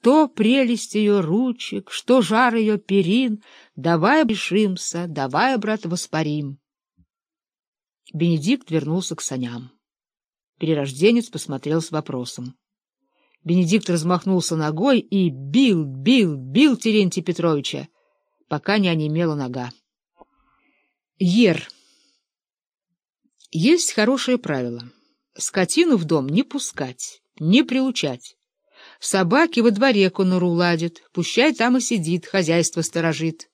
Что прелесть ее ручек, что жар ее перин, давай решимся, давай, брат, воспарим. Бенедикт вернулся к саням. Перерожденец посмотрел с вопросом. Бенедикт размахнулся ногой и бил, бил, бил Терентия Петровича, пока не онемела нога. Ер. Есть хорошее правило. Скотину в дом не пускать, не приучать. Собаки во дворе конуру ладят, пущай там и сидит, хозяйство сторожит.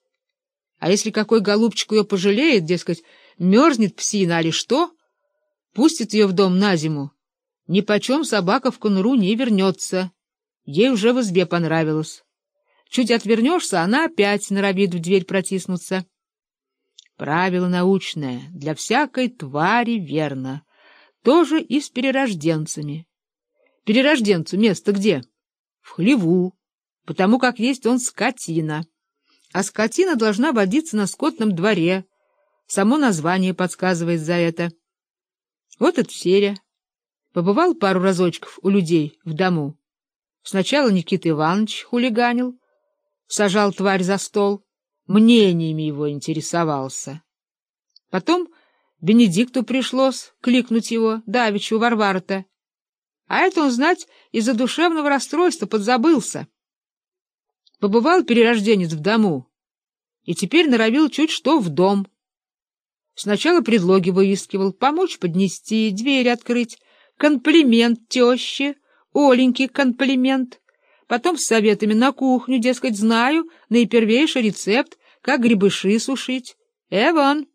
А если какой голубчик ее пожалеет, дескать, мерзнет псина, али что, пустит ее в дом на зиму, ни почем собака в конуру не вернется. Ей уже в избе понравилось. Чуть отвернешься, она опять норовит в дверь протиснуться. Правило научное, для всякой твари верно. Тоже и с перерожденцами. Перерожденцу место где? В хлеву, потому как есть он скотина. А скотина должна водиться на скотном дворе. Само название подсказывает за это. Вот это серия. Побывал пару разочков у людей в дому. Сначала Никита Иванович хулиганил, сажал тварь за стол, мнениями его интересовался. Потом Бенедикту пришлось кликнуть его, давечу Варвара-то. А это он, знать, из-за душевного расстройства подзабылся. Побывал перерожденец в дому и теперь норовил чуть что в дом. Сначала предлоги выискивал, помочь поднести, дверь открыть, комплимент теще, Оленьке комплимент. Потом с советами на кухню, дескать, знаю наипервейший рецепт, как грибыши сушить. Эван!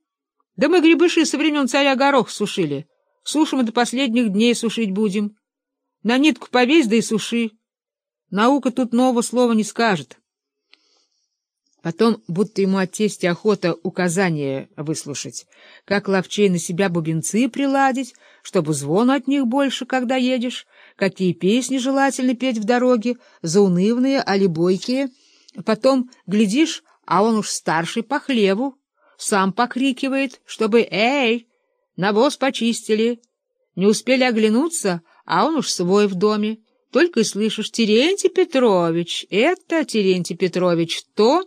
Да мы грибыши со времен царя горох сушили. Сушим и до последних дней сушить будем. На нитку повесь, да и суши. Наука тут нового слова не скажет. Потом, будто ему от тести охота указания выслушать, как ловчей на себя бубенцы приладить, чтобы звону от них больше, когда едешь, какие песни желательно петь в дороге, заунывные, али бойкие. Потом, глядишь, а он уж старший по хлеву, сам покрикивает, чтобы «Эй, навоз почистили!» Не успели оглянуться, а он уж свой в доме. Только и слышишь «Терентий Петрович, это Терентий Петрович, то...»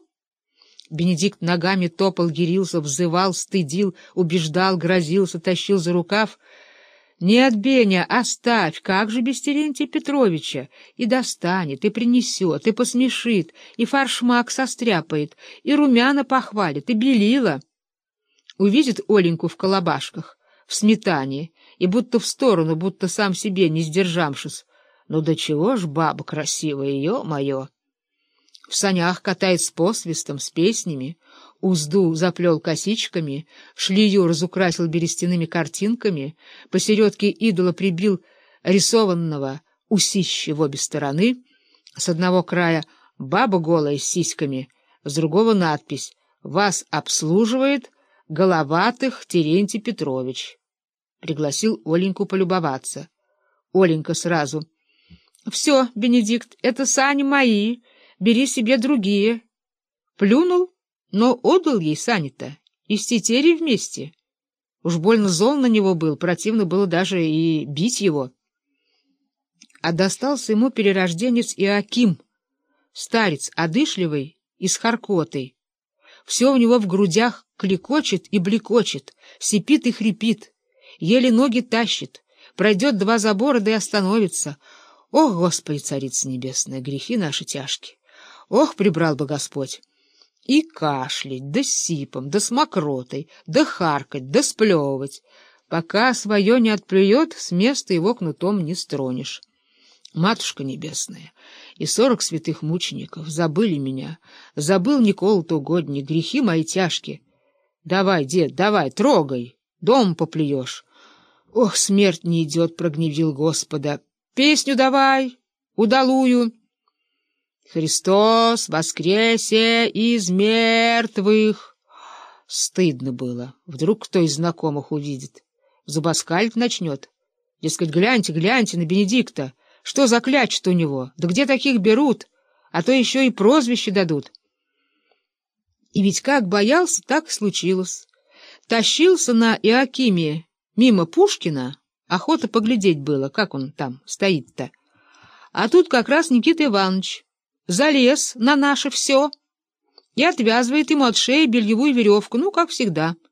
Бенедикт ногами топал, гирился, взывал, стыдил, убеждал, грозился, тащил за рукав. «Нет, Беня, оставь, как же без Терентия Петровича? И достанет, и принесет, и посмешит, и фаршмак состряпает, и румяна похвалит, и белила». Увидит Оленьку в колобашках, в сметане, и будто в сторону, будто сам себе не сдержавшись. Ну до чего ж баба красивая, ё-моё! В санях катает с посвистом, с песнями, узду заплел косичками, шлию разукрасил берестяными картинками, посередке идола прибил рисованного усища в обе стороны, с одного края баба голая с сиськами, с другого надпись «Вас обслуживает Головатых Терентий Петрович». Пригласил Оленьку полюбоваться. Оленька сразу. — Все, Бенедикт, это сани мои, бери себе другие. Плюнул, но отдал ей сани-то, и с тетерей вместе. Уж больно зол на него был, противно было даже и бить его. А достался ему перерожденец Иаким, старец одышливый и с харкотой. Все у него в грудях клекочет и блекочет, сипит и хрипит, еле ноги тащит, пройдет два забора да и остановится. Ох, Господи, Царица Небесная, грехи наши тяжкие! Ох, прибрал бы Господь! И кашлять, да сипом, да с мокротой, да харкать, да сплевывать. Пока свое не отплюет, с места его кнутом не стронешь. Матушка Небесная и сорок святых мучеников забыли меня. Забыл Никола-то угодник, грехи мои тяжкие. Давай, дед, давай, трогай, дом поплюешь. Ох, смерть не идет, прогневил Господа. Песню давай, удалую. Христос воскресе из мертвых. Стыдно было. Вдруг кто из знакомых увидит. Зубоскалить начнет. Дескать, гляньте, гляньте на Бенедикта. Что за клячет у него? Да где таких берут? А то еще и прозвище дадут. И ведь как боялся, так и случилось. Тащился на Иакиме мимо Пушкина. Охота поглядеть было, как он там стоит-то. А тут как раз Никита Иванович залез на наше все и отвязывает ему от шеи бельевую веревку, ну, как всегда —